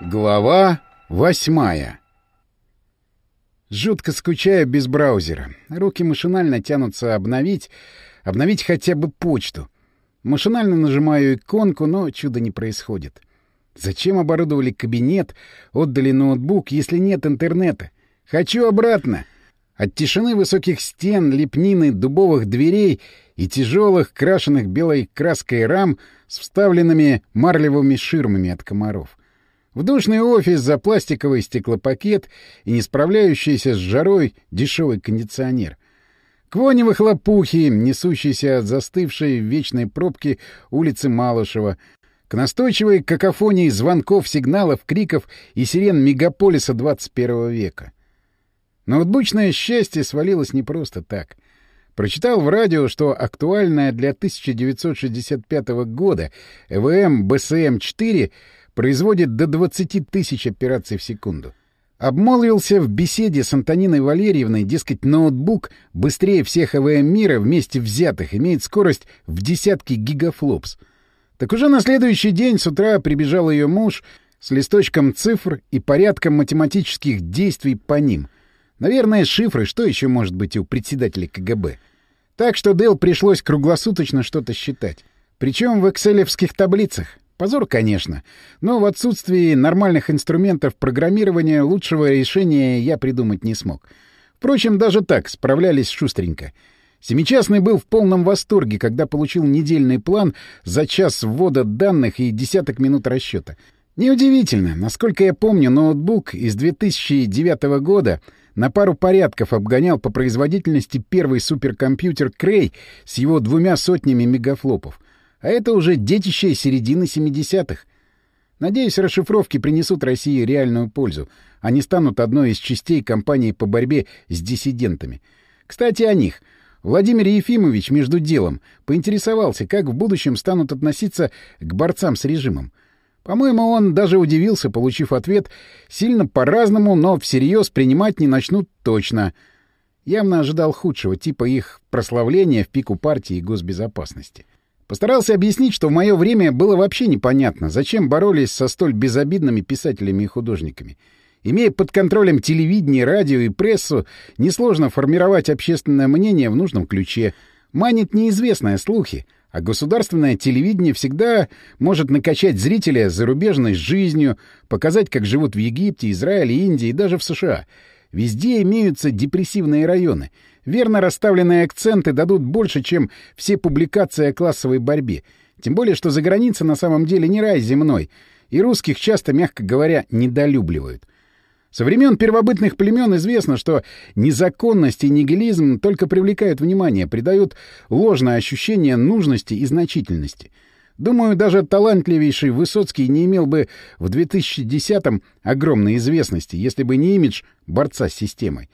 Глава восьмая Жутко скучаю без браузера. Руки машинально тянутся обновить, обновить хотя бы почту. Машинально нажимаю иконку, но чуда не происходит. Зачем оборудовали кабинет, отдали ноутбук, если нет интернета? Хочу обратно. От тишины высоких стен, лепнины, дубовых дверей и тяжелых, крашенных белой краской рам с вставленными марлевыми ширмами от комаров. В душный офис за пластиковый стеклопакет и не справляющийся с жарой дешевый кондиционер. К воне выхлопухи, несущейся от застывшей в вечной пробки улицы Малышева, к настойчивой какофонии звонков, сигналов, криков и сирен мегаполиса 21 века. Ноутбучное счастье свалилось не просто так. Прочитал в радио, что актуальная для 1965 года ЭВМ БСМ-4 производит до 20 тысяч операций в секунду. Обмолвился в беседе с Антониной Валерьевной, дескать, ноутбук быстрее всех ЭВМ мира вместе взятых имеет скорость в десятки гигафлопс. Так уже на следующий день с утра прибежал ее муж с листочком цифр и порядком математических действий по ним. Наверное, шифры, что еще может быть у председателя КГБ. Так что Дэл пришлось круглосуточно что-то считать. Причем в экселевских таблицах. Позор, конечно, но в отсутствии нормальных инструментов программирования лучшего решения я придумать не смог. Впрочем, даже так справлялись шустренько. Семичастный был в полном восторге, когда получил недельный план за час ввода данных и десяток минут расчета. Неудивительно, насколько я помню, ноутбук из 2009 года на пару порядков обгонял по производительности первый суперкомпьютер Крей с его двумя сотнями мегафлопов — а это уже детище середины 70-х. Надеюсь, расшифровки принесут России реальную пользу, а не станут одной из частей кампании по борьбе с диссидентами. Кстати, о них. Владимир Ефимович между делом поинтересовался, как в будущем станут относиться к борцам с режимом. По-моему, он даже удивился, получив ответ сильно по-разному, но всерьез принимать не начнут точно. Явно ожидал худшего, типа их прославления в пику партии и госбезопасности. Постарался объяснить, что в мое время было вообще непонятно, зачем боролись со столь безобидными писателями и художниками. Имея под контролем телевидение, радио и прессу, несложно формировать общественное мнение в нужном ключе. Манит неизвестные слухи, а государственное телевидение всегда может накачать зрителя зарубежной жизнью, показать, как живут в Египте, Израиле, Индии и даже в США. Везде имеются депрессивные районы — Верно расставленные акценты дадут больше, чем все публикации о классовой борьбе. Тем более, что за граница на самом деле не рай земной, и русских часто, мягко говоря, недолюбливают. Со времен первобытных племен известно, что незаконность и нигилизм только привлекают внимание, придают ложное ощущение нужности и значительности. Думаю, даже талантливейший Высоцкий не имел бы в 2010-м огромной известности, если бы не имидж борца с системой.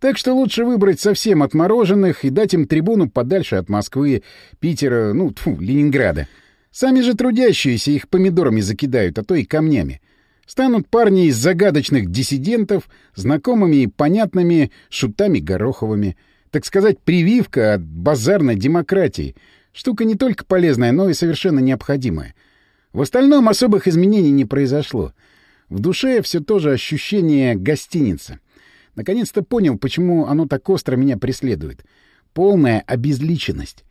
Так что лучше выбрать совсем отмороженных и дать им трибуну подальше от Москвы, Питера, ну, тьфу, Ленинграда. Сами же трудящиеся их помидорами закидают, а то и камнями. Станут парни из загадочных диссидентов, знакомыми и понятными шутами Гороховыми. Так сказать, прививка от базарной демократии. Штука не только полезная, но и совершенно необходимая. В остальном особых изменений не произошло. В душе все тоже ощущение гостиницы. Наконец-то понял, почему оно так остро меня преследует. Полная обезличенность.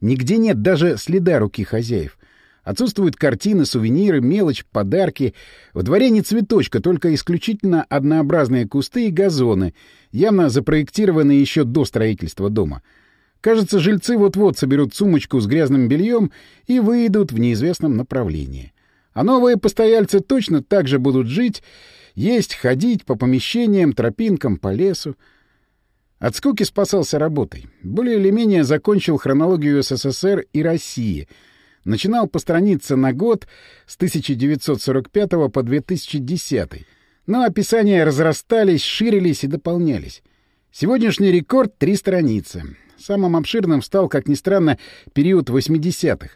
Нигде нет даже следа руки хозяев. Отсутствуют картины, сувениры, мелочь, подарки. В дворе не цветочка, только исключительно однообразные кусты и газоны, явно запроектированные еще до строительства дома. Кажется, жильцы вот-вот соберут сумочку с грязным бельем и выйдут в неизвестном направлении. А новые постояльцы точно так же будут жить есть, ходить по помещениям, тропинкам, по лесу. От скуки спасался работой. Более или менее закончил хронологию СССР и России. Начинал по странице на год с 1945 по 2010. Но описания разрастались, ширились и дополнялись. Сегодняшний рекорд — три страницы. Самым обширным стал, как ни странно, период 80-х.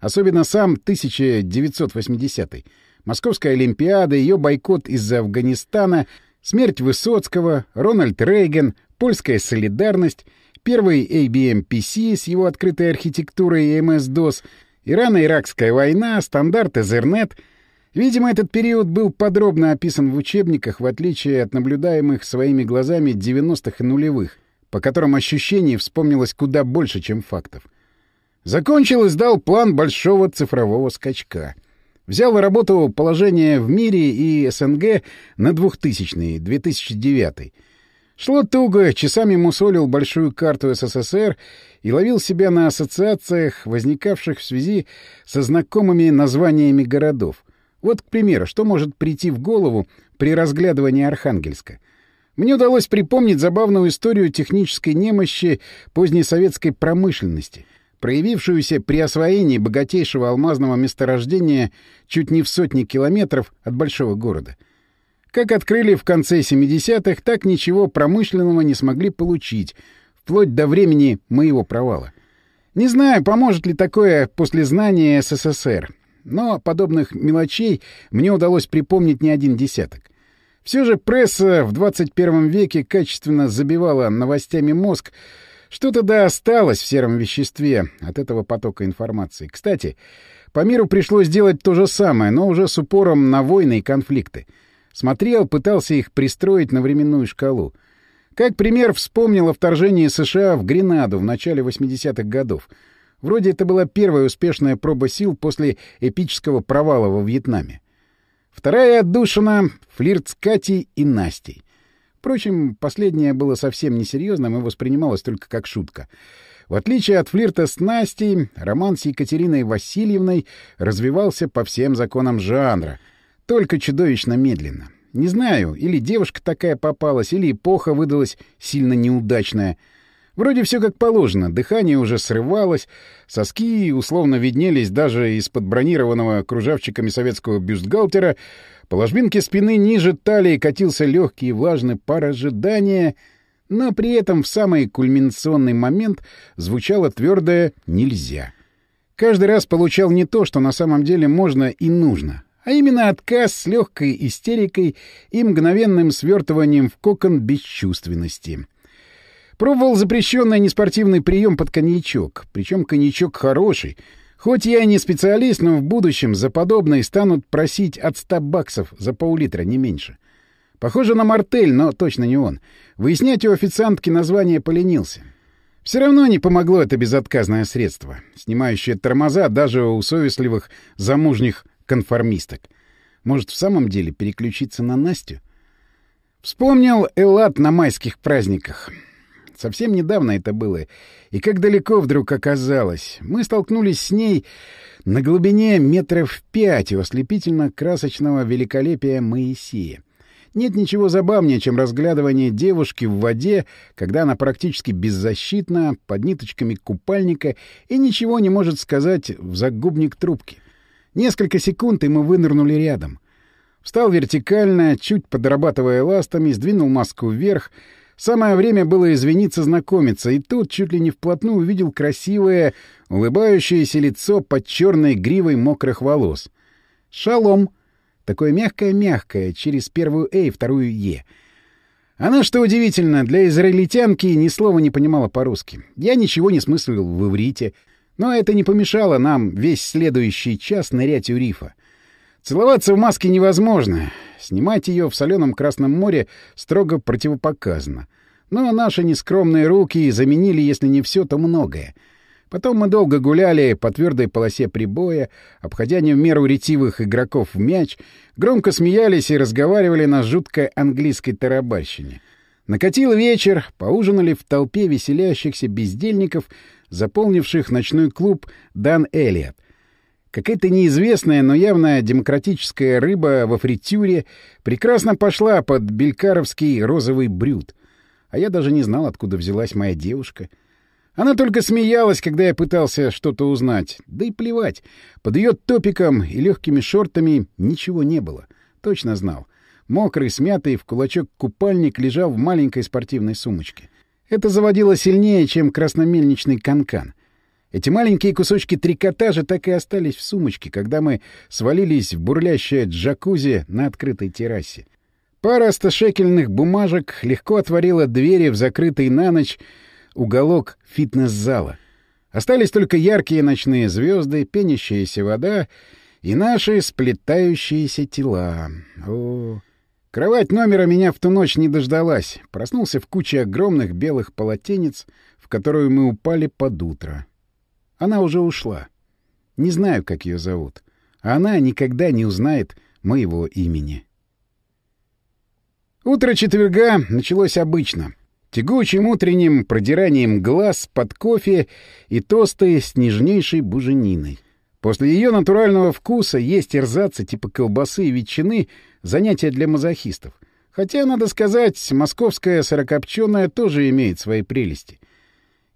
Особенно сам 1980-й. Московская Олимпиада, ее бойкот из-за Афганистана, смерть Высоцкого, Рональд Рейган, польская солидарность, первый ABM-PC с его открытой архитектурой и MS-DOS, Ирано-Иракская война, стандарт Ethernet. Видимо, этот период был подробно описан в учебниках, в отличие от наблюдаемых своими глазами 90-х и нулевых, по которым ощущений вспомнилось куда больше, чем фактов. Закончил и сдал план большого цифрового скачка. Взял и работал положение в мире и СНГ на 2000-й, 2009 Шло туго, часами мусолил большую карту СССР и ловил себя на ассоциациях, возникавших в связи со знакомыми названиями городов. Вот, к примеру, что может прийти в голову при разглядывании Архангельска. Мне удалось припомнить забавную историю технической немощи поздней советской промышленности, проявившуюся при освоении богатейшего алмазного месторождения чуть не в сотни километров от большого города — как открыли в конце 70-х, так ничего промышленного не смогли получить, вплоть до времени моего провала. Не знаю, поможет ли такое после знания СССР, но подобных мелочей мне удалось припомнить не один десяток. Все же пресса в 21 веке качественно забивала новостями мозг, что-то да осталось в сером веществе от этого потока информации. Кстати, по миру пришлось делать то же самое, но уже с упором на войны и конфликты — Смотрел, пытался их пристроить на временную шкалу. Как пример вспомнил о вторжении США в Гренаду в начале 80-х годов. Вроде это была первая успешная проба сил после эпического провала во Вьетнаме. Вторая отдушина — флирт с Катей и Настей. Впрочем, последнее было совсем несерьезным и воспринималось только как шутка. В отличие от флирта с Настей, роман с Екатериной Васильевной развивался по всем законам жанра — только чудовищно медленно. Не знаю, или девушка такая попалась, или эпоха выдалась сильно неудачная. Вроде все как положено, дыхание уже срывалось, соски условно виднелись даже из-под бронированного кружавчиками советского бюстгальтера, по ложбинке спины ниже талии катился легкий и влажный пар ожидания, но при этом в самый кульминационный момент звучало твердое «нельзя». Каждый раз получал не то, что на самом деле можно и нужно, а именно отказ с легкой истерикой и мгновенным свертыванием в кокон бесчувственности. Пробовал запрещенный неспортивный прием под коньячок, причем коньячок хороший. Хоть я и не специалист, но в будущем за подобное станут просить от 100 баксов за пол-литра, не меньше. Похоже на мартель, но точно не он. Выяснять у официантки название поленился. Все равно не помогло это безотказное средство, снимающее тормоза даже у совестливых замужних конформисток. Может, в самом деле переключиться на Настю? Вспомнил Элат на майских праздниках. Совсем недавно это было. И как далеко вдруг оказалось. Мы столкнулись с ней на глубине метров пять у ослепительно-красочного великолепия Моисея. Нет ничего забавнее, чем разглядывание девушки в воде, когда она практически беззащитна, под ниточками купальника и ничего не может сказать в загубник трубки. Несколько секунд, и мы вынырнули рядом. Встал вертикально, чуть подрабатывая ластами, сдвинул маску вверх. Самое время было извиниться знакомиться, и тут чуть ли не вплотную увидел красивое, улыбающееся лицо под черной гривой мокрых волос. «Шалом!» Такое мягкое-мягкое, через первую «э» и вторую «е». Она, что удивительно, для израильтянки ни слова не понимала по-русски. Я ничего не смыслил в иврите — но это не помешало нам весь следующий час нырять у рифа. Целоваться в маске невозможно. Снимать ее в соленом Красном море строго противопоказано. Но наши нескромные руки заменили, если не все, то многое. Потом мы долго гуляли по твердой полосе прибоя, обходя не в меру ретивых игроков в мяч, громко смеялись и разговаривали на жуткой английской тарабарщине. Накатил вечер, поужинали в толпе веселящихся бездельников — заполнивших ночной клуб «Дан Элliot. Какая-то неизвестная, но явно демократическая рыба во фритюре прекрасно пошла под белькаровский розовый брют. А я даже не знал, откуда взялась моя девушка. Она только смеялась, когда я пытался что-то узнать. Да и плевать. Под ее топиком и легкими шортами ничего не было. Точно знал. Мокрый, смятый в кулачок купальник лежал в маленькой спортивной сумочке. Это заводило сильнее, чем красномельничный канкан. Эти маленькие кусочки трикотажа так и остались в сумочке, когда мы свалились в бурлящее джакузи на открытой террасе. Пара стошекельных бумажек легко отворила двери в закрытый на ночь уголок фитнес-зала. Остались только яркие ночные звезды, пенящаяся вода И наши сплетающиеся тела. О, Кровать номера меня в ту ночь не дождалась. Проснулся в куче огромных белых полотенец, в которую мы упали под утро. Она уже ушла. Не знаю, как ее зовут. А она никогда не узнает моего имени. Утро четверга началось обычно. Тягучим утренним продиранием глаз под кофе и тосты с нежнейшей бужениной. После ее натурального вкуса есть эрзацы типа колбасы и ветчины — занятие для мазохистов. Хотя, надо сказать, московская сырокопченая тоже имеет свои прелести.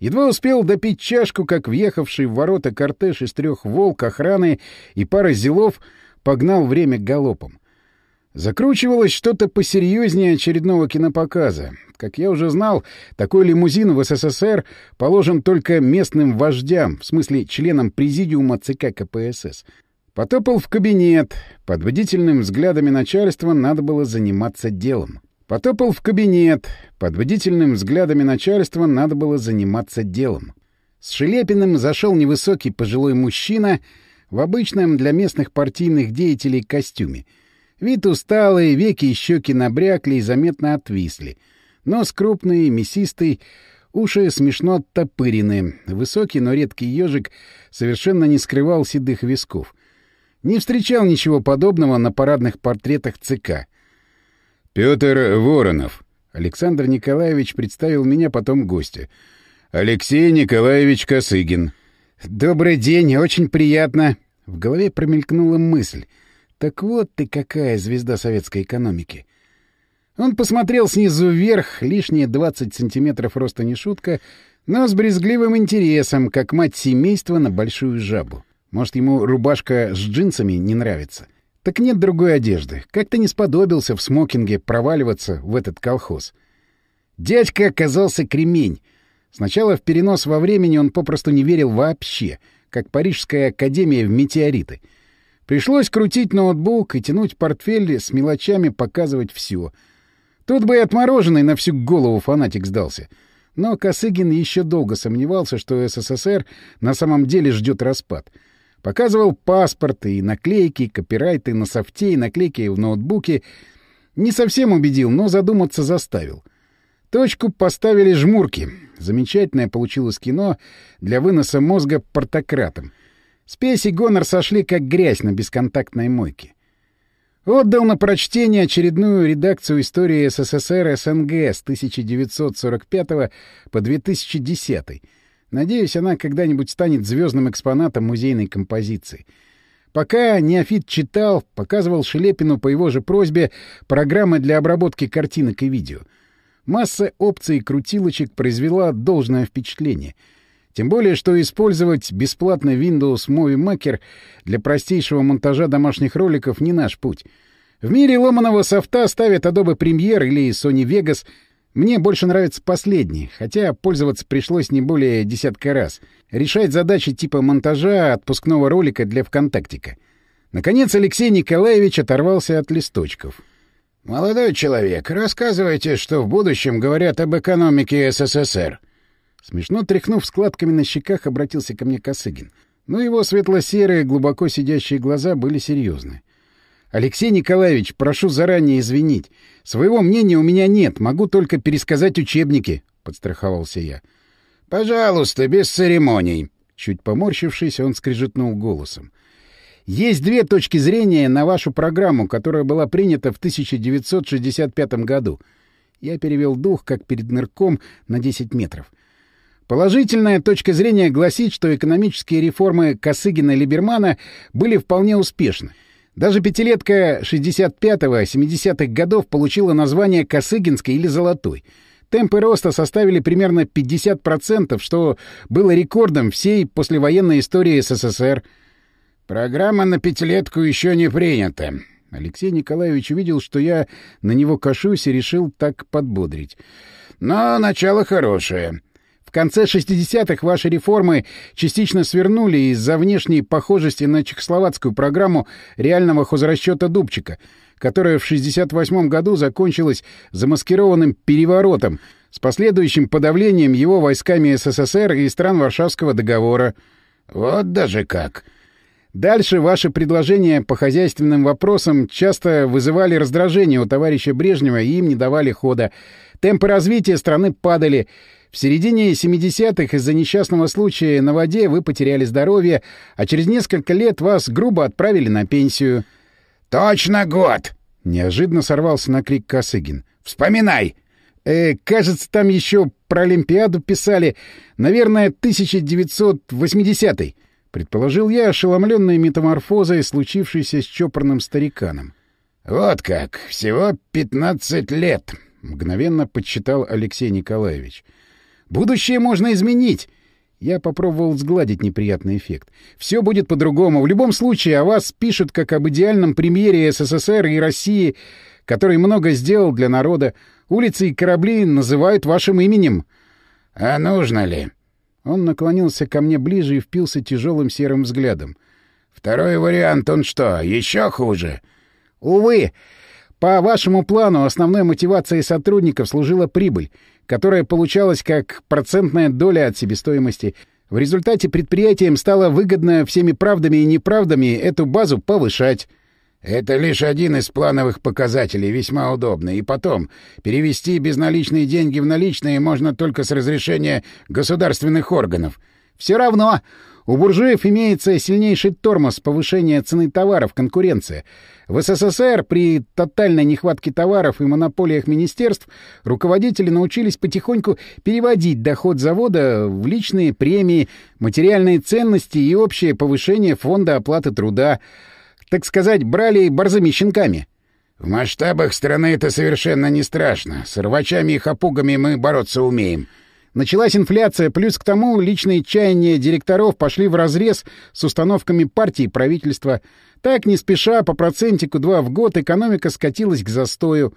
Едва успел допить чашку, как въехавший в ворота кортеж из трех волк, охраны и пары зелов погнал время галопом. Закручивалось что-то посерьезнее очередного кинопоказа. Как я уже знал, такой лимузин в СССР положен только местным вождям, в смысле членам президиума ЦК КПСС. Потопал в кабинет. Под бдительным взглядами начальства надо было заниматься делом. Потопал в кабинет. Под бдительным взглядами начальства надо было заниматься делом. С Шелепиным зашел невысокий пожилой мужчина в обычном для местных партийных деятелей костюме — Вид усталый, веки и щеки набрякли и заметно отвисли. Нос крупный, мясистый, уши смешно оттопырены. Высокий, но редкий ежик совершенно не скрывал седых висков. Не встречал ничего подобного на парадных портретах ЦК. «Петр Воронов». Александр Николаевич представил меня потом гостя. «Алексей Николаевич Косыгин». «Добрый день, очень приятно». В голове промелькнула мысль — так вот ты какая звезда советской экономики. Он посмотрел снизу вверх, лишние 20 сантиметров роста не шутка, но с брезгливым интересом, как мать семейства на большую жабу. Может, ему рубашка с джинсами не нравится? Так нет другой одежды. Как-то не сподобился в смокинге проваливаться в этот колхоз. Дядька оказался кремень. Сначала в перенос во времени он попросту не верил вообще, как Парижская академия в метеориты — Пришлось крутить ноутбук и тянуть портфель с мелочами, показывать все. Тут бы и отмороженный на всю голову фанатик сдался. Но Косыгин еще долго сомневался, что СССР на самом деле ждет распад. Показывал паспорты и наклейки, копирайты на софте и наклейки в ноутбуке. Не совсем убедил, но задуматься заставил. Точку поставили жмурки. Замечательное получилось кино для выноса мозга портократом. Спесь и гонор сошли как грязь на бесконтактной мойке. Отдал на прочтение очередную редакцию истории СССР СНГ с 1945 по 2010. Надеюсь, она когда-нибудь станет звездным экспонатом музейной композиции. Пока неофит читал, показывал Шелепину по его же просьбе программы для обработки картинок и видео. Масса опций и крутилочек произвела должное впечатление — тем более, что использовать бесплатный Windows Movie Maker для простейшего монтажа домашних роликов не наш путь. В мире ломаного софта ставят Adobe Premiere или Sony Vegas. Мне больше нравится последний, хотя пользоваться пришлось не более десятка раз. Решать задачи типа монтажа отпускного ролика для ВКонтактика. Наконец Алексей Николаевич оторвался от листочков. «Молодой человек, рассказывайте, что в будущем говорят об экономике СССР». Смешно тряхнув складками на щеках, обратился ко мне Косыгин. Но его светло-серые, глубоко сидящие глаза были серьезны. «Алексей Николаевич, прошу заранее извинить. Своего мнения у меня нет, могу только пересказать учебники», — подстраховался я. «Пожалуйста, без церемоний». Чуть поморщившись, он скрежетнул голосом. «Есть две точки зрения на вашу программу, которая была принята в 1965 году». Я перевел дух, как перед нырком, на 10 метров. Положительная точка зрения гласит, что экономические реформы Косыгина-Либермана были вполне успешны. Даже пятилетка 65-70-х годов получила название Косыгинской или Золотой. Темпы роста составили примерно 50%, что было рекордом всей послевоенной истории СССР. «Программа на пятилетку еще не принята». Алексей Николаевич увидел, что я на него кашусь и решил так подбодрить. «Но начало хорошее. В конце 60-х ваши реформы частично свернули из-за внешней похожести на чехословацкую программу реального хозрасчета Дубчика, которая в 68 году закончилась замаскированным переворотом с последующим подавлением его войсками СССР и стран Варшавского договора. Вот даже как! Дальше ваши предложения по хозяйственным вопросам часто вызывали раздражение у товарища Брежнева и им не давали хода. Темпы развития страны падали. В середине 70-х из-за несчастного случая на воде вы потеряли здоровье, а через несколько лет вас грубо отправили на пенсию. «Точно год!» — неожиданно сорвался на крик Косыгин. «Вспоминай!» Э, кажется, там еще про Олимпиаду писали. Наверное, 1980-й. Предположил я, ошеломленной метаморфозой, случившейся с чопорным стариканом. «Вот как! Всего пятнадцать лет!» — мгновенно подсчитал Алексей Николаевич. «Будущее можно изменить!» Я попробовал сгладить неприятный эффект. «Все будет по-другому. В любом случае о вас пишут как об идеальном премьере СССР и России, который много сделал для народа. Улицы и корабли называют вашим именем». «А нужно ли?» Он наклонился ко мне ближе и впился тяжелым серым взглядом. «Второй вариант, он что, еще хуже?» «Увы. По вашему плану основной мотивацией сотрудников служила прибыль, которая получалась как процентная доля от себестоимости. В результате предприятиям стало выгодно всеми правдами и неправдами эту базу повышать». Это лишь один из плановых показателей, весьма удобный. И потом, перевести безналичные деньги в наличные можно только с разрешения государственных органов. Все равно у буржуев имеется сильнейший тормоз повышения цены товаров, конкуренция. В СССР при тотальной нехватке товаров и монополиях министерств руководители научились потихоньку переводить доход завода в личные премии, материальные ценности и общее повышение фонда оплаты труда — так сказать, брали борзыми щенками. В масштабах страны это совершенно не страшно. С рвачами и хапугами мы бороться умеем. Началась инфляция, плюс к тому личные чаяния директоров пошли вразрез с установками партии и правительства. Так, не спеша, по процентику два в год экономика скатилась к застою.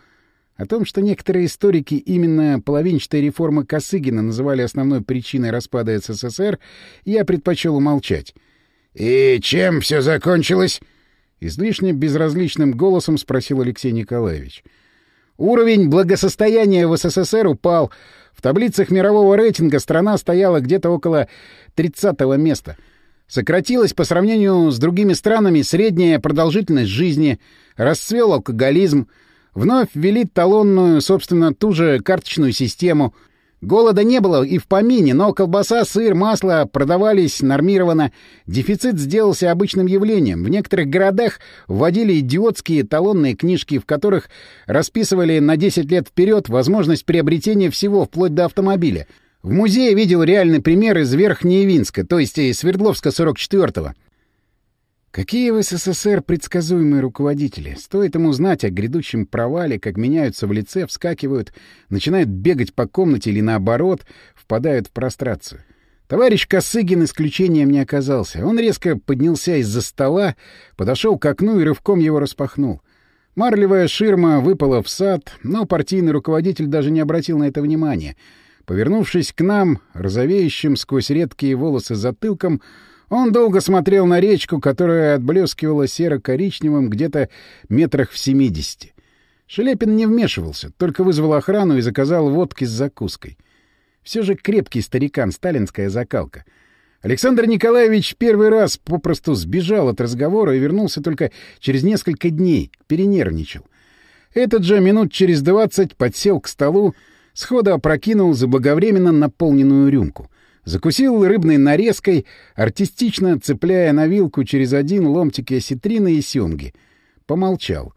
О том, что некоторые историки именно половинчатой реформы Косыгина называли основной причиной распада СССР, я предпочел умолчать. «И чем все закончилось?» Излишне безразличным голосом спросил Алексей Николаевич. Уровень благосостояния в СССР упал. В таблицах мирового рейтинга страна стояла где-то около 30-го места. Сократилась по сравнению с другими странами средняя продолжительность жизни, расцвел алкоголизм, вновь ввели талонную, собственно, ту же карточную систему — Голода не было и в помине, но колбаса, сыр, масло продавались нормированно. Дефицит сделался обычным явлением. В некоторых городах вводили идиотские талонные книжки, в которых расписывали на 10 лет вперед возможность приобретения всего, вплоть до автомобиля. В музее видел реальный пример из Верхнеевинска, то есть из Свердловска 44-го. Какие в СССР предсказуемые руководители. Стоит ему знать о грядущем провале, как меняются в лице, вскакивают, начинают бегать по комнате или, наоборот, впадают в прострацию. Товарищ Косыгин исключением не оказался. Он резко поднялся из-за стола, подошел к окну и рывком его распахнул. Марлевая ширма выпала в сад, но партийный руководитель даже не обратил на это внимания. Повернувшись к нам, розовеющим сквозь редкие волосы затылком, он долго смотрел на речку, которая отблескивала серо-коричневым где-то метрах в семидесяти. Шелепин не вмешивался, только вызвал охрану и заказал водки с закуской. Все же крепкий старикан, сталинская закалка. Александр Николаевич первый раз попросту сбежал от разговора и вернулся только через несколько дней, перенервничал. Этот же минут через двадцать подсел к столу, сходу опрокинул заблаговременно наполненную рюмку. Закусил рыбной нарезкой, артистично цепляя на вилку через один ломтики осетрины и семги. Помолчал.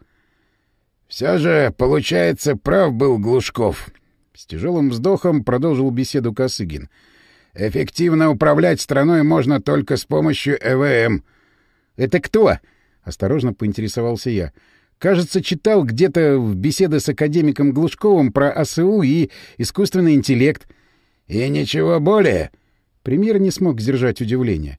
— Все же, получается, прав был Глушков. С тяжелым вздохом продолжил беседу Косыгин. — Эффективно управлять страной можно только с помощью ЭВМ. — Это кто? — осторожно поинтересовался я. — Кажется, читал где-то в беседе с академиком Глушковым про АСУ и искусственный интеллект. «И ничего более?» Премьер не смог сдержать удивление.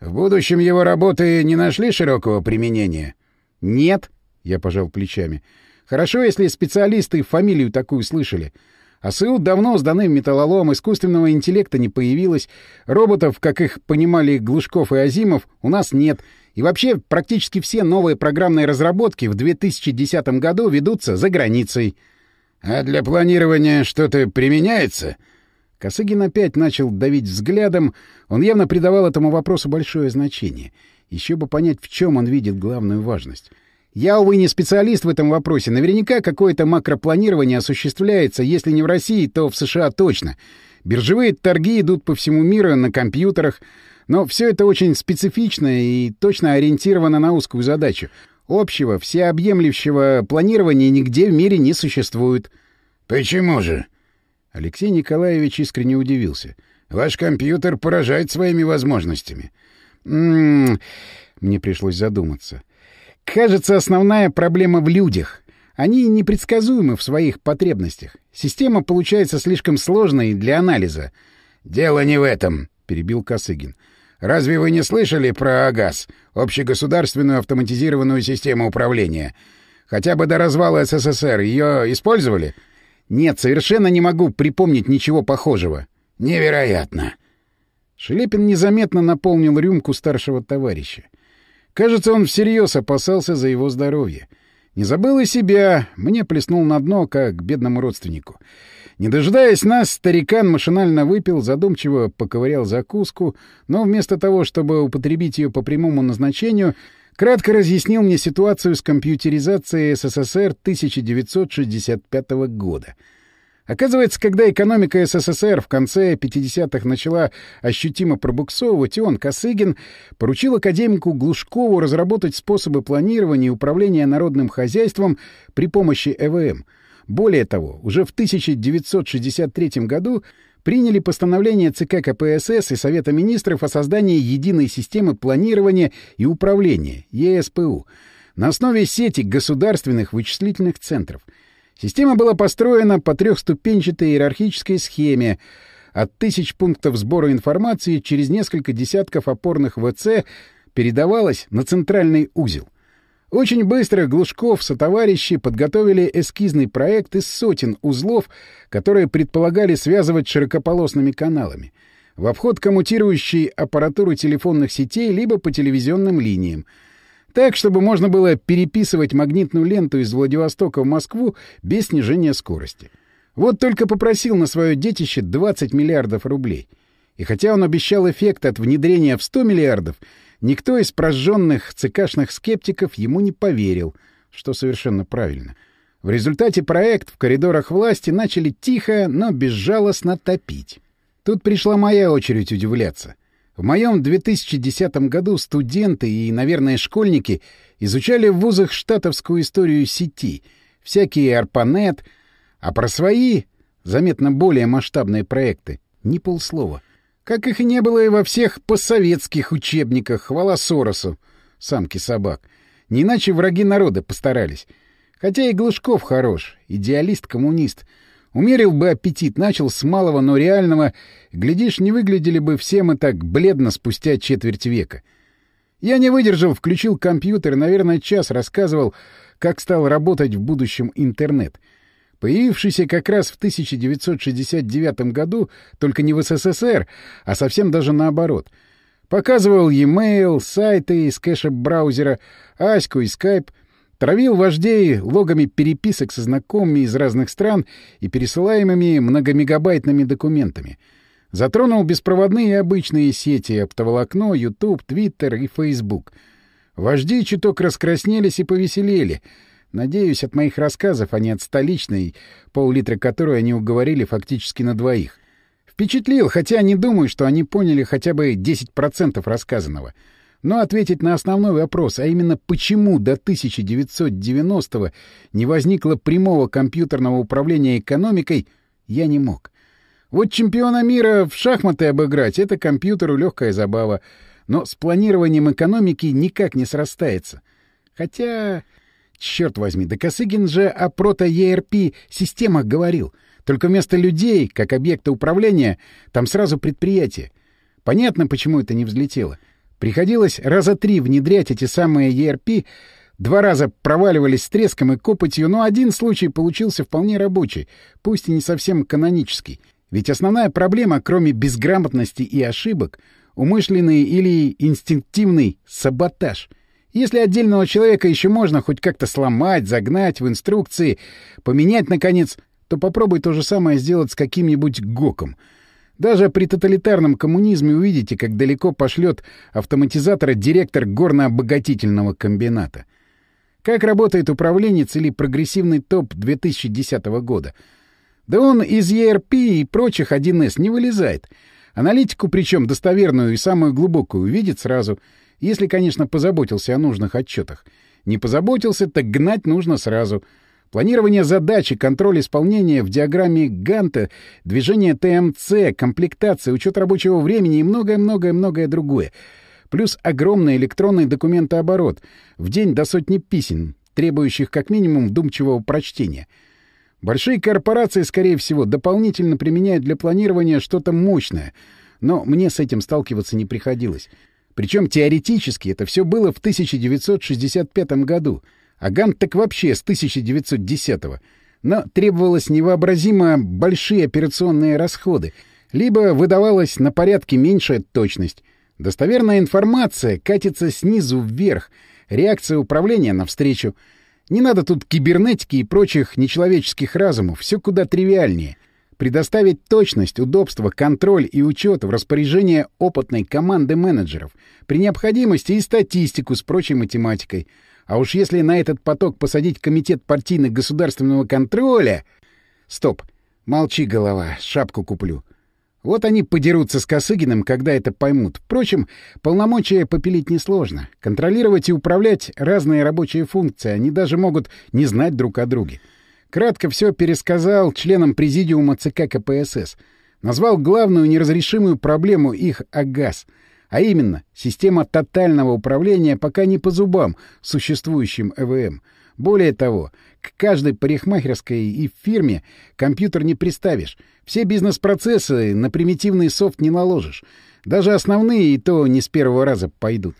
«В будущем его работы не нашли широкого применения?» «Нет», — я пожал плечами. «Хорошо, если специалисты фамилию такую слышали. АСУ давно сданы в металлолом, искусственного интеллекта не появилось, роботов, как их понимали Глушков и Азимов, у нас нет». И вообще, практически все новые программные разработки в 2010 году ведутся за границей. — А для планирования что-то применяется? Косыгин опять начал давить взглядом, он явно придавал этому вопросу большое значение. Еще бы понять, в чем он видит главную важность. Я, увы, не специалист в этом вопросе. Наверняка какое-то макропланирование осуществляется, если не в России, то в США точно. Биржевые торги идут по всему миру на компьютерах, но все это очень специфично и точно ориентировано на узкую задачу. Общего, всеобъемлющего планирования нигде в мире не существует. — Почему же? Алексей Николаевич искренне удивился. — Ваш компьютер поражает своими возможностями. М -м -м, мне пришлось задуматься. Кажется, основная проблема в людях. Они непредсказуемы в своих потребностях. Система получается слишком сложной для анализа. — Дело не в этом, — перебил Косыгин. Разве вы не слышали про АГАС, общегосударственную автоматизированную систему управления? Хотя бы до развала СССР ее использовали? Нет, совершенно не могу припомнить ничего похожего. Невероятно. Шелепин незаметно наполнил рюмку старшего товарища. Кажется, он всерьез опасался за его здоровье. Не забыл и себя, мне плеснул на дно, как бедному родственнику. Не дожидаясь нас, старикан машинально выпил, задумчиво поковырял закуску, но вместо того, чтобы употребить ее по прямому назначению, кратко разъяснил мне ситуацию с компьютеризацией СССР 1965 года. Оказывается, когда экономика СССР в конце 50-х начала ощутимо пробуксовывать, он, Косыгин, поручил академику Глушкову разработать способы планирования и управления народным хозяйством при помощи ЭВМ — более того, уже в 1963 году приняли постановление ЦК КПСС и Совета министров о создании единой системы планирования и управления ЕСПУ на основе сети государственных вычислительных центров. Система была построена по трехступенчатой иерархической схеме от тысяч пунктов сбора информации через несколько десятков опорных ВЦ передавалась на центральный узел. Очень быстро Глушков со товарищи подготовили эскизный проект из сотен узлов, которые предполагали связывать широкополосными каналами, в обход коммутирующей аппаратуры телефонных сетей либо по телевизионным линиям, так, чтобы можно было переписывать магнитную ленту из Владивостока в Москву без снижения скорости. Вот только попросил на свое детище 20 миллиардов рублей. И хотя он обещал эффект от внедрения в 100 миллиардов, Никто из прожженных ЦКшных скептиков ему не поверил, что совершенно правильно. В результате проект в коридорах власти начали тихо, но безжалостно топить. Тут пришла моя очередь удивляться. В моем 2010 году студенты и, наверное, школьники изучали в вузах штатовскую историю сети, всякие ARPANET, а про свои, заметно более масштабные проекты, ни полслова — как их и не было и во всех постсоветских учебниках, хвала Соросу, самки собак. Не иначе враги народа постарались. Хотя и Глушков хорош, идеалист-коммунист. Умерил бы аппетит, начал с малого, но реального. Глядишь, не выглядели бы все мы так бледно спустя четверть века. Я не выдержал, включил компьютер, наверное, час рассказывал, как стал работать в будущем интернет — появившийся как раз в 1969 году, только не в СССР, а совсем даже наоборот. Показывал e-mail, сайты из кэша браузера, Аську и Skype, травил вождей логами переписок со знакомыми из разных стран и пересылаемыми многомегабайтными документами. Затронул беспроводные и обычные сети, оптоволокно, YouTube, Twitter и Facebook. Вожди чуток раскраснелись и повеселели — Надеюсь, от моих рассказов, а не от столичной, пол-литра которой они уговорили фактически на двоих. Впечатлил, хотя не думаю, что они поняли хотя бы 10% рассказанного. Но ответить на основной вопрос, а именно почему до 1990-го не возникло прямого компьютерного управления экономикой, я не мог. Вот чемпиона мира в шахматы обыграть — это компьютеру легкая забава, но с планированием экономики никак не срастается. Хотя... Черт возьми, да Косыгин же о прото-ERP-системах говорил. Только вместо людей, как объекта управления, там сразу предприятие. Понятно, почему это не взлетело. Приходилось раза три внедрять эти самые ERP, два раза проваливались с треском и копотью, но один случай получился вполне рабочий, пусть и не совсем канонический. Ведь основная проблема, кроме безграмотности и ошибок, умышленный или инстинктивный саботаж — если отдельного человека еще можно хоть как-то сломать, загнать в инструкции, поменять, наконец, то попробуй то же самое сделать с каким-нибудь ГОКом. Даже при тоталитарном коммунизме увидите, как далеко пошлет автоматизатора директор горно-обогатительного комбината. Как работает управленец или прогрессивный топ 2010 года? Да он из ERP и прочих 1С не вылезает. Аналитику, причем достоверную и самую глубокую, увидит сразу, если, конечно, позаботился о нужных отчетах. Не позаботился, так гнать нужно сразу — Планирование задачи, контроль исполнения в диаграмме Ганта, движение ТМЦ, комплектация, учет рабочего времени и многое-многое-многое другое. Плюс огромный электронный документооборот. В день до сотни писем, требующих как минимум вдумчивого прочтения. Большие корпорации, скорее всего, дополнительно применяют для планирования что-то мощное, но мне с этим сталкиваться не приходилось. Причем теоретически это все было в 1965 году — а Гант так вообще с 1910-го. Но требовалось невообразимо большие операционные расходы, либо выдавалась на порядке меньшая точность. Достоверная информация катится снизу вверх, реакция управления навстречу. Не надо тут кибернетики и прочих нечеловеческих разумов, все куда тривиальнее. Предоставить точность, удобство, контроль и учет в распоряжение опытной команды менеджеров, при необходимости и статистику с прочей математикой — а уж если на этот поток посадить комитет партийно-государственного контроля... Стоп. Молчи, голова, шапку куплю. Вот они подерутся с Косыгиным, когда это поймут. Впрочем, полномочия попилить несложно. Контролировать и управлять разные рабочие функции. Они даже могут не знать друг о друге. Кратко все пересказал членам президиума ЦК КПСС. Назвал главную неразрешимую проблему их АГАЗ — а именно, система тотального управления пока не по зубам существующим ЭВМ. Более того, к каждой парикмахерской и фирме компьютер не приставишь. Все бизнес-процессы на примитивный софт не наложишь. Даже основные и то не с первого раза пойдут.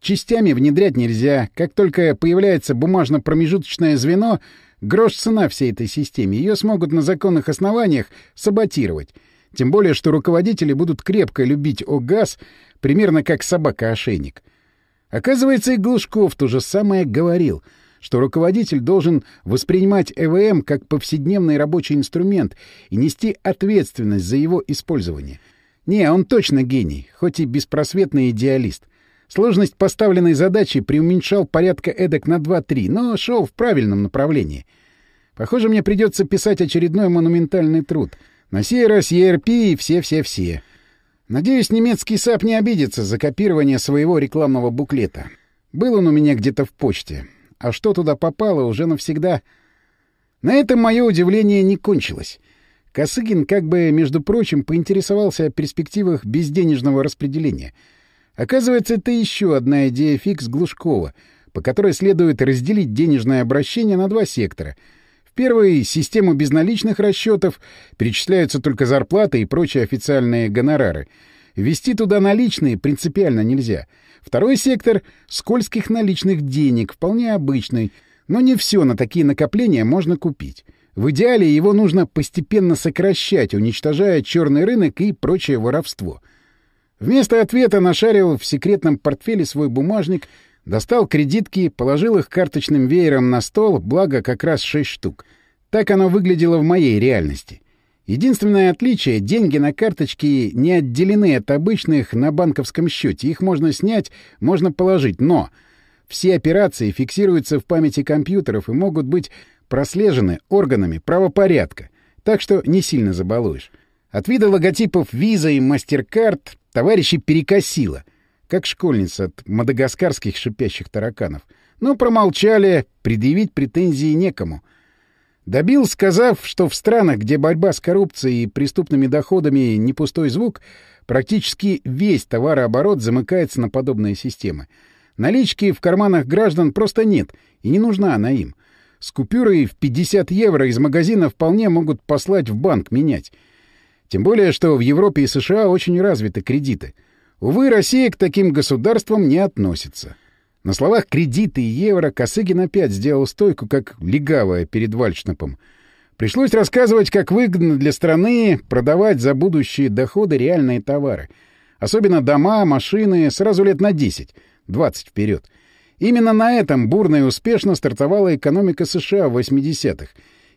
Частями внедрять нельзя. Как только появляется бумажно-промежуточное звено, грош цена всей этой системе. Ее смогут на законных основаниях саботировать. Тем более, что руководители будут крепко любить ОГАЗ, примерно как собака-ошейник. Оказывается, и Глушков то же самое говорил, что руководитель должен воспринимать ЭВМ как повседневный рабочий инструмент и нести ответственность за его использование. Не, он точно гений, хоть и беспросветный идеалист. Сложность поставленной задачи преуменьшал порядка эдак на 2-3, но шел в правильном направлении. Похоже, мне придется писать очередной монументальный труд — на сей раз ERP и все-все-все. Надеюсь, немецкий SAP не обидится за копирование своего рекламного буклета. Был он у меня где-то в почте. А что туда попало, уже навсегда... На этом мое удивление не кончилось. Косыгин как бы, между прочим, поинтересовался о перспективах безденежного распределения. Оказывается, это еще одна идея фикс Глушкова, по которой следует разделить денежное обращение на два сектора — первой — систему безналичных расчетов, перечисляются только зарплаты и прочие официальные гонорары. Ввести туда наличные принципиально нельзя. Второй сектор — скользких наличных денег, вполне обычный, но не все на такие накопления можно купить. В идеале его нужно постепенно сокращать, уничтожая черный рынок и прочее воровство. Вместо ответа нашарил в секретном портфеле свой бумажник — Достал кредитки, положил их карточным веером на стол, благо как раз шесть штук. Так оно выглядело в моей реальности. Единственное отличие — деньги на карточке не отделены от обычных на банковском счете. Их можно снять, можно положить, но все операции фиксируются в памяти компьютеров и могут быть прослежены органами правопорядка, так что не сильно забалуешь. От вида логотипов Visa и MasterCard товарищи перекосило — как школьница от мадагаскарских шипящих тараканов. Но промолчали, предъявить претензии некому. Добил, сказав, что в странах, где борьба с коррупцией и преступными доходами не пустой звук, практически весь товарооборот замыкается на подобные системы. Налички в карманах граждан просто нет, и не нужна она им. С купюрой в 50 евро из магазина вполне могут послать в банк менять. Тем более, что в Европе и США очень развиты кредиты — Увы, Россия к таким государствам не относится. На словах «кредиты» и «евро» Косыгин опять сделал стойку, как легавая перед Вальшнапом. Пришлось рассказывать, как выгодно для страны продавать за будущие доходы реальные товары. Особенно дома, машины, сразу лет на 10, 20 вперед. Именно на этом бурно и успешно стартовала экономика США в 80-х.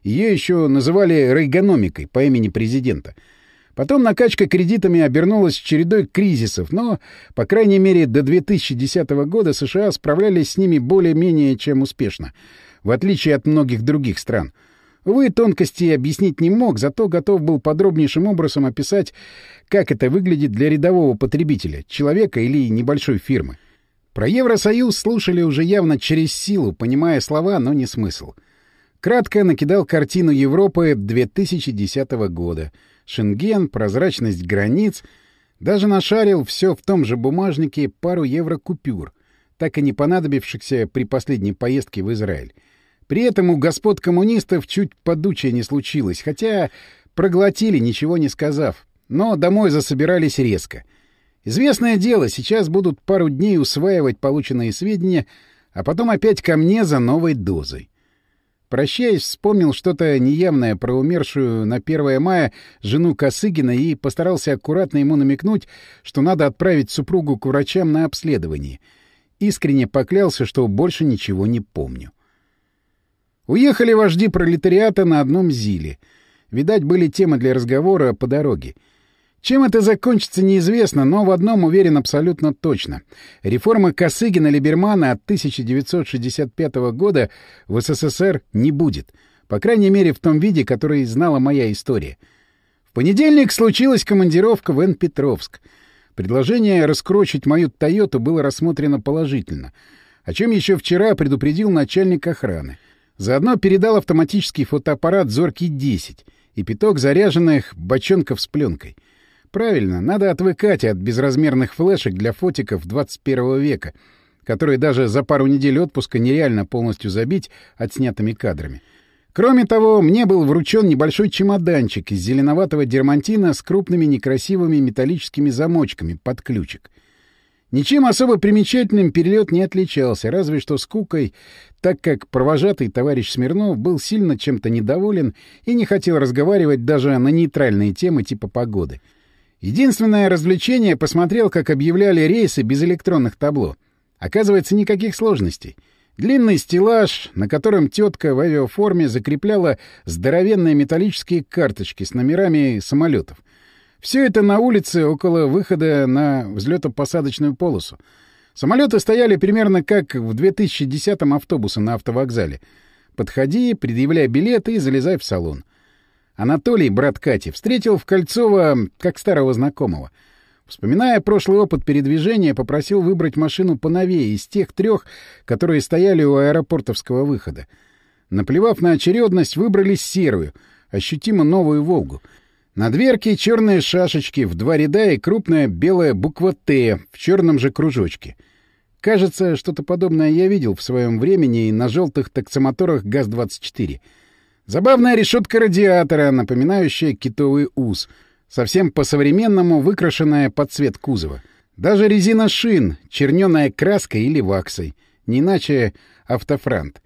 Ее еще называли рейгономикой по имени президента — Потом накачка кредитами обернулась чередой кризисов, но, по крайней мере, до 2010 года США справлялись с ними более-менее чем успешно, в отличие от многих других стран. Увы, тонкости объяснить не мог, зато готов был подробнейшим образом описать, как это выглядит для рядового потребителя, человека или небольшой фирмы. Про Евросоюз слушали уже явно через силу, понимая слова, но не смысл. Кратко накидал картину Европы 2010 года — Шенген, прозрачность границ. Даже нашарил все в том же бумажнике пару евро купюр, так и не понадобившихся при последней поездке в Израиль. При этом у господ коммунистов чуть подучая не случилось, хотя проглотили, ничего не сказав. Но домой засобирались резко. Известное дело, сейчас будут пару дней усваивать полученные сведения, а потом опять ко мне за новой дозой. Прощаясь, вспомнил что-то неявное про умершую на 1 мая жену Косыгина и постарался аккуратно ему намекнуть, что надо отправить супругу к врачам на обследование. Искренне поклялся, что больше ничего не помню. Уехали вожди пролетариата на одном зиле. Видать, были темы для разговора по дороге. Чем это закончится, неизвестно, но в одном уверен абсолютно точно. Реформы Косыгина-Либермана от 1965 года в СССР не будет. По крайней мере, в том виде, который знала моя история. В понедельник случилась командировка в Н-Петровск. Предложение раскрочить мою «Тойоту» было рассмотрено положительно, о чем еще вчера предупредил начальник охраны. Заодно передал автоматический фотоаппарат «Зоркий-10» и пяток заряженных бочонков с пленкой — Правильно, надо отвыкать от безразмерных флешек для фотиков 21 века, которые даже за пару недель отпуска нереально полностью забить отснятыми кадрами. Кроме того, мне был вручен небольшой чемоданчик из зеленоватого дермантина с крупными некрасивыми металлическими замочками под ключик. Ничем особо примечательным перелет не отличался, разве что скукой, так как провожатый товарищ Смирнов был сильно чем-то недоволен и не хотел разговаривать даже на нейтральные темы типа погоды — Единственное развлечение — посмотрел, как объявляли рейсы без электронных табло. Оказывается, никаких сложностей. Длинный стеллаж, на котором тетка в авиаформе закрепляла здоровенные металлические карточки с номерами самолетов. Все это на улице около выхода на взлетно-посадочную полосу. Самолеты стояли примерно как в 2010-м автобусы на автовокзале. Подходи, предъявляй билеты и залезай в салон. Анатолий, брат Кати, встретил в Кольцово как старого знакомого. Вспоминая прошлый опыт передвижения, попросил выбрать машину поновее из тех трех, которые стояли у аэропортовского выхода. Наплевав на очередность, выбрали серую, ощутимо новую «Волгу». На дверке черные шашечки в два ряда и крупная белая буква «Т» в черном же кружочке. Кажется, что-то подобное я видел в своем времени и на желтых таксомоторах ГАЗ-24. Забавная решетка радиатора, напоминающая китовый ус, совсем по-современному выкрашенная под цвет кузова. Даже резина шин, черненая краской или ваксой. Не иначе автофрант.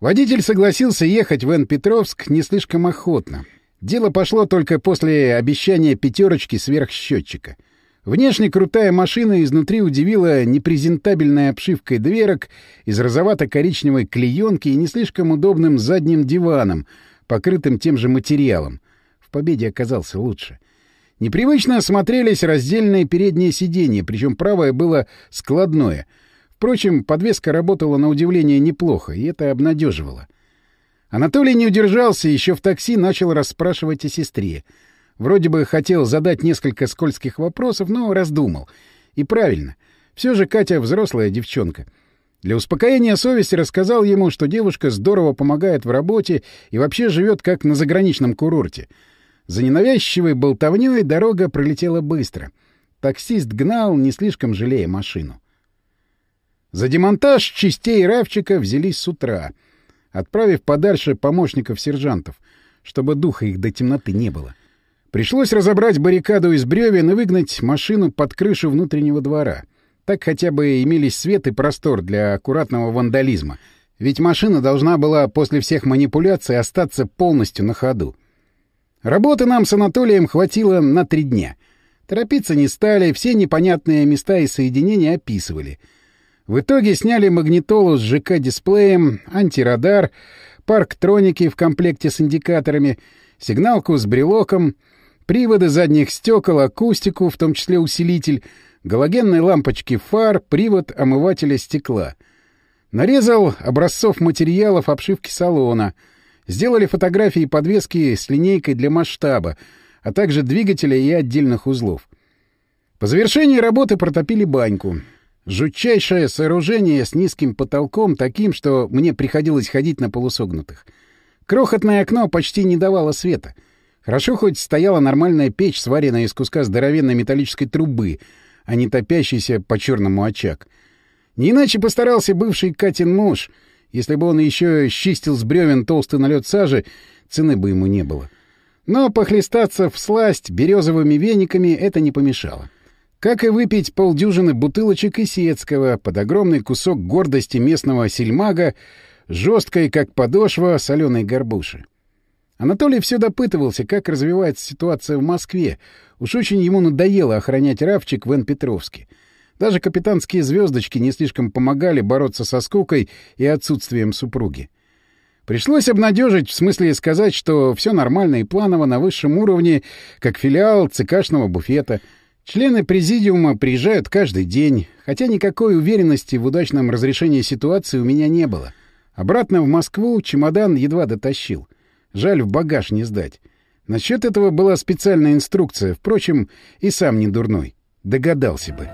Водитель согласился ехать в Н-Петровск не слишком охотно. Дело пошло только после обещания пятерочки сверхсчетчика. Внешне крутая машина изнутри удивила непрезентабельной обшивкой дверок из розовато-коричневой клеенки и не слишком удобным задним диваном, покрытым тем же материалом. В «Победе» оказался лучше. Непривычно осмотрелись раздельные передние сиденья, причем правое было складное. Впрочем, подвеска работала на удивление неплохо, и это обнадеживало. Анатолий не удержался, еще в такси начал расспрашивать о сестре — Вроде бы хотел задать несколько скользких вопросов, но раздумал. И правильно. Все же Катя взрослая девчонка. Для успокоения совести рассказал ему, что девушка здорово помогает в работе и вообще живет как на заграничном курорте. За ненавязчивой болтовнёй дорога пролетела быстро. Таксист гнал, не слишком жалея машину. За демонтаж частей Равчика взялись с утра, отправив подальше помощников сержантов, чтобы духа их до темноты не было. — Пришлось разобрать баррикаду из бревен и выгнать машину под крышу внутреннего двора. Так хотя бы имелись свет и простор для аккуратного вандализма. Ведь машина должна была после всех манипуляций остаться полностью на ходу. Работы нам с Анатолием хватило на три дня. Торопиться не стали, все непонятные места и соединения описывали. В итоге сняли магнитолу с ЖК-дисплеем, антирадар, парктроники в комплекте с индикаторами, сигналку с брелоком — Приводы задних стекол, акустику, в том числе усилитель, галогенные лампочки фар, привод омывателя стекла. Нарезал образцов материалов обшивки салона. Сделали фотографии подвески с линейкой для масштаба, а также двигателя и отдельных узлов. По завершении работы протопили баньку. Жутчайшее сооружение с низким потолком, таким, что мне приходилось ходить на полусогнутых. Крохотное окно почти не давало света. Хорошо хоть стояла нормальная печь, сваренная из куска здоровенной металлической трубы, а не топящийся по черному очаг. Не иначе постарался бывший Катин муж. Если бы он еще счистил с бревен толстый налет сажи, цены бы ему не было. Но похлестаться в сласть березовыми вениками это не помешало. Как и выпить полдюжины бутылочек Исецкого под огромный кусок гордости местного сельмага, жесткой, как подошва, соленой горбуши. Анатолий все допытывался, как развивается ситуация в Москве. Уж очень ему надоело охранять Равчик в Н-Петровске. Даже капитанские звездочки не слишком помогали бороться со скукой и отсутствием супруги. Пришлось обнадежить, в смысле сказать, что все нормально и планово на высшем уровне, как филиал ЦКшного буфета — Члены президиума приезжают каждый день, хотя никакой уверенности в удачном разрешении ситуации у меня не было. Обратно в Москву чемодан едва дотащил. Жаль, в багаж не сдать. Насчет этого была специальная инструкция, впрочем, и сам не дурной. Догадался бы.